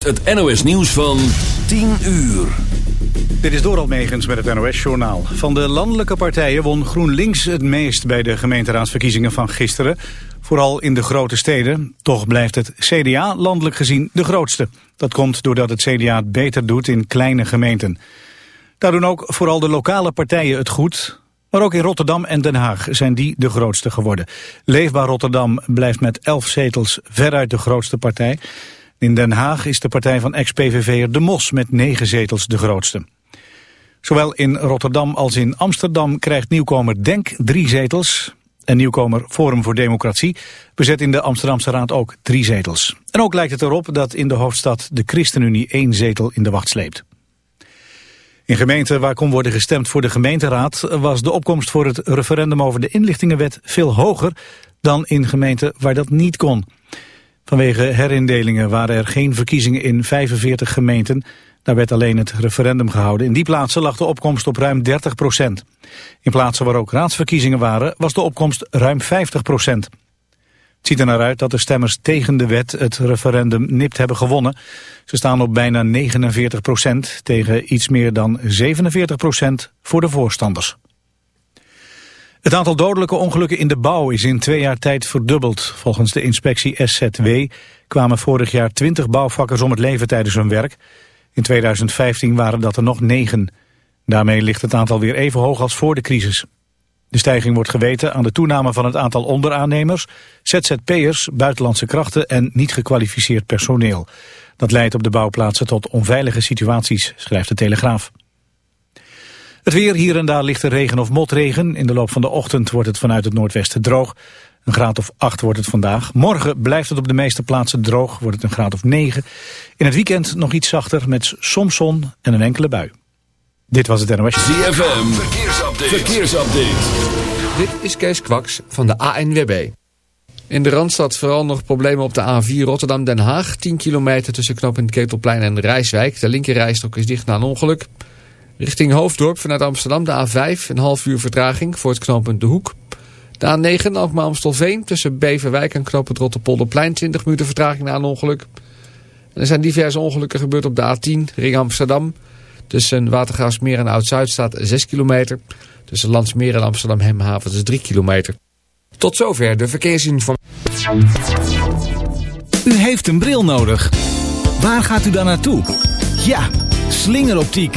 Het NOS nieuws van 10 uur. Dit is Doral Megens met het NOS-journaal. Van de landelijke partijen won GroenLinks het meest bij de gemeenteraadsverkiezingen van gisteren. Vooral in de grote steden. Toch blijft het CDA landelijk gezien de grootste. Dat komt doordat het CDA het beter doet in kleine gemeenten. Daar doen ook vooral de lokale partijen het goed. Maar ook in Rotterdam en Den Haag zijn die de grootste geworden. Leefbaar Rotterdam blijft met elf zetels veruit de grootste partij... In Den Haag is de partij van ex-PVV'er De Mos met negen zetels de grootste. Zowel in Rotterdam als in Amsterdam krijgt nieuwkomer Denk drie zetels. En nieuwkomer Forum voor Democratie bezet in de Amsterdamse Raad ook drie zetels. En ook lijkt het erop dat in de hoofdstad de ChristenUnie één zetel in de wacht sleept. In gemeenten waar kon worden gestemd voor de gemeenteraad... was de opkomst voor het referendum over de inlichtingenwet veel hoger... dan in gemeenten waar dat niet kon. Vanwege herindelingen waren er geen verkiezingen in 45 gemeenten. Daar werd alleen het referendum gehouden. In die plaatsen lag de opkomst op ruim 30 procent. In plaatsen waar ook raadsverkiezingen waren, was de opkomst ruim 50 procent. Het ziet er naar uit dat de stemmers tegen de wet het referendum nipt hebben gewonnen. Ze staan op bijna 49 procent tegen iets meer dan 47 procent voor de voorstanders. Het aantal dodelijke ongelukken in de bouw is in twee jaar tijd verdubbeld. Volgens de inspectie SZW kwamen vorig jaar 20 bouwvakkers om het leven tijdens hun werk. In 2015 waren dat er nog negen. Daarmee ligt het aantal weer even hoog als voor de crisis. De stijging wordt geweten aan de toename van het aantal onderaannemers, ZZP'ers, buitenlandse krachten en niet gekwalificeerd personeel. Dat leidt op de bouwplaatsen tot onveilige situaties, schrijft de Telegraaf. Het weer hier en daar ligt er regen of motregen. In de loop van de ochtend wordt het vanuit het noordwesten droog. Een graad of 8 wordt het vandaag. Morgen blijft het op de meeste plaatsen droog, wordt het een graad of 9. In het weekend nog iets zachter met soms zon en een enkele bui. Dit was het NOS. ZFM, verkeersupdate. verkeersupdate. Dit is Kees Kwaks van de ANWB. In de Randstad vooral nog problemen op de A4 Rotterdam-Den Haag. 10 kilometer tussen knooppunt Ketelplein en Rijswijk. De linkerrijstok is dicht na een ongeluk. Richting Hoofddorp vanuit Amsterdam de A5, een half uur vertraging voor het knooppunt De Hoek. De A9 Alkmaar Amstelveen tussen Beverwijk en knooppunt Rotterpolderplein 20 minuten vertraging na een ongeluk. er zijn diverse ongelukken gebeurd op de A10 Ring Amsterdam. Tussen Watergraafsmeer en Oud-Zuid staat 6 kilometer. Tussen Landsmeer en Amsterdam Hemhaven is 3 kilometer. Tot zover de verkeersinformatie. U heeft een bril nodig. Waar gaat u dan naartoe? Ja, slingeroptiek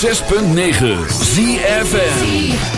106.9 ZFM.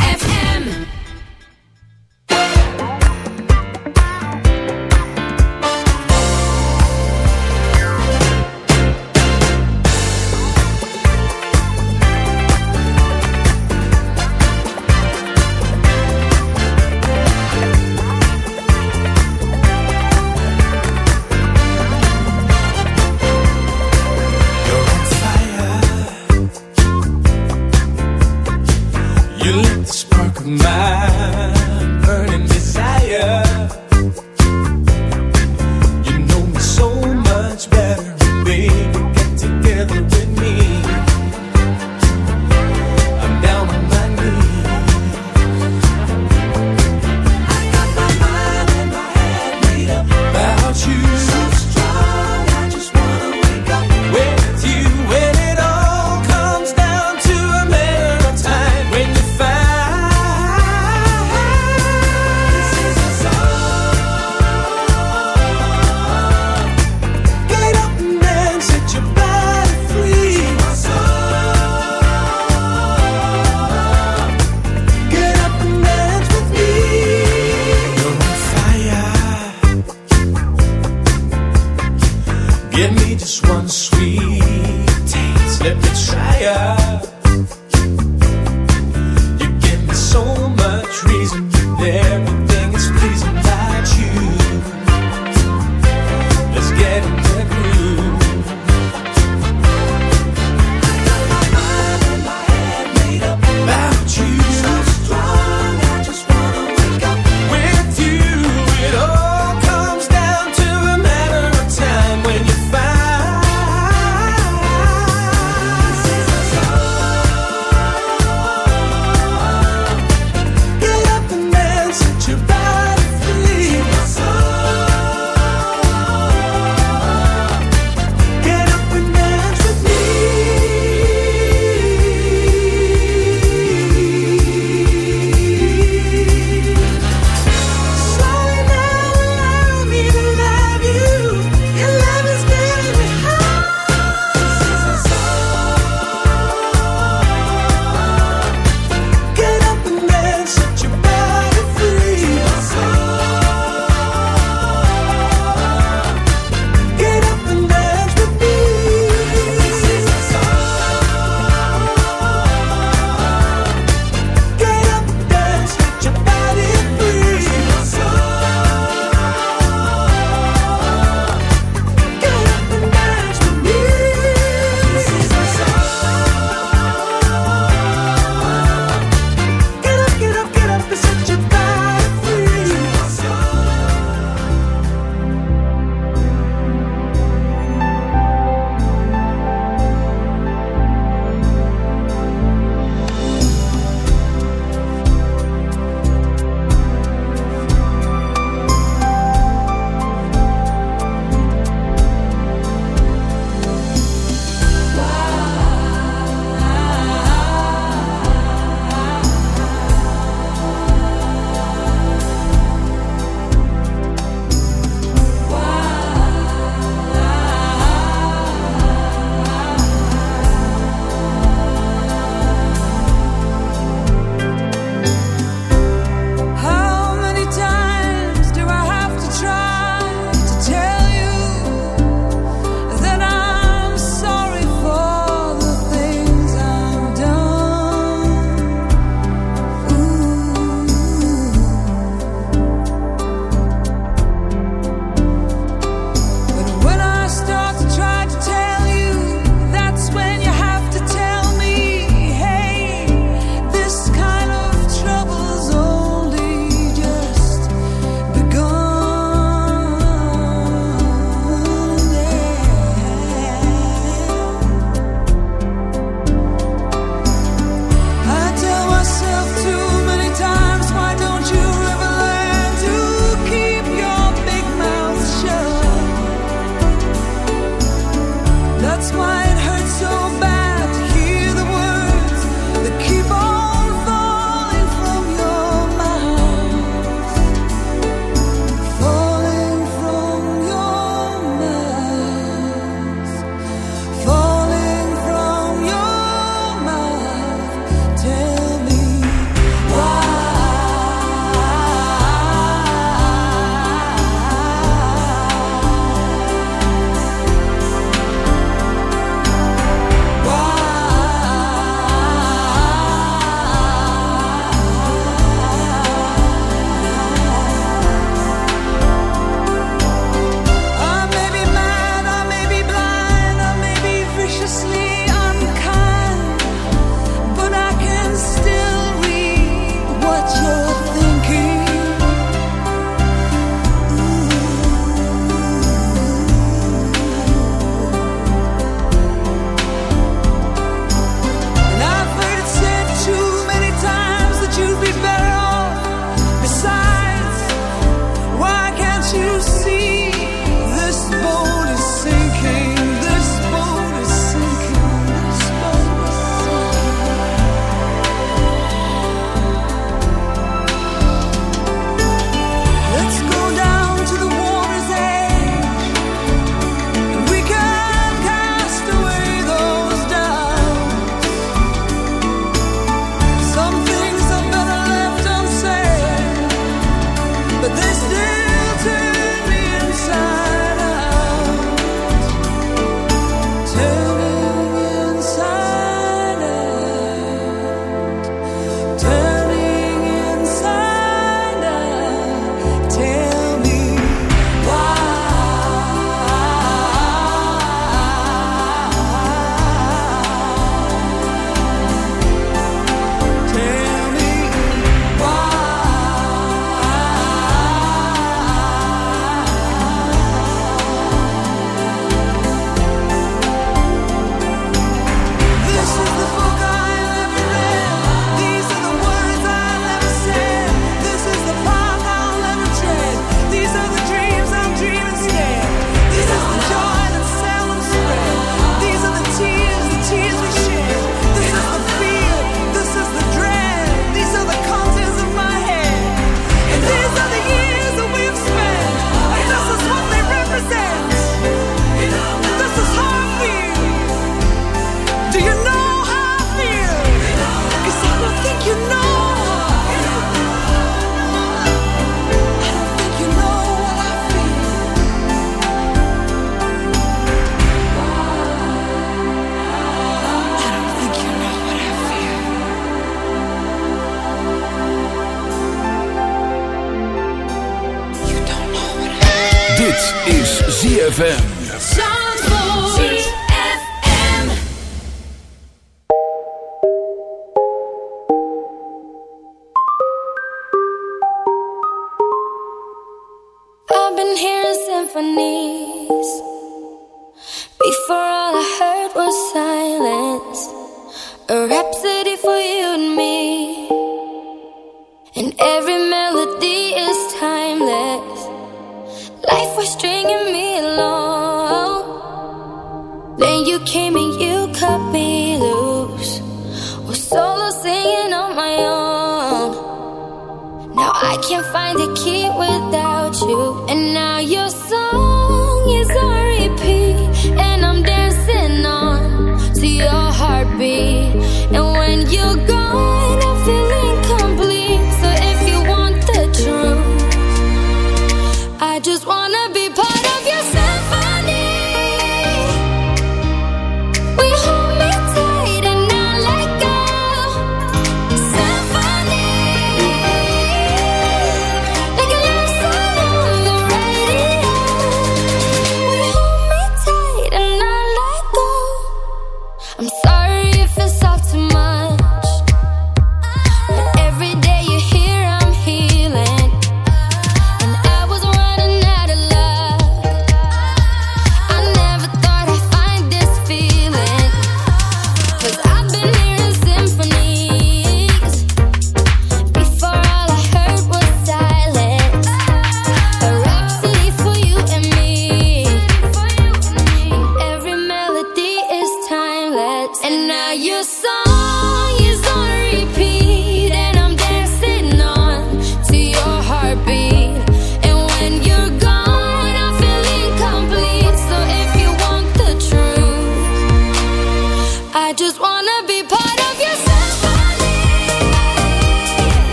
And every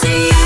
to you.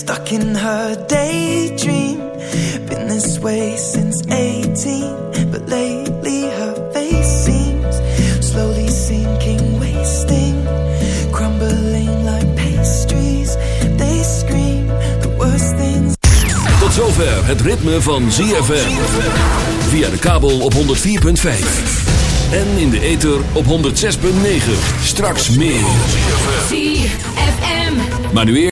Stuck in her daydream Been this way since 18 But lately her face seems Slowly sinking, wasting Crumbling like pastries They scream the worst things Tot zover het ritme van ZFM Via de kabel op 104.5 en in de ether op 106.9. Straks meer. Maar nu eerst.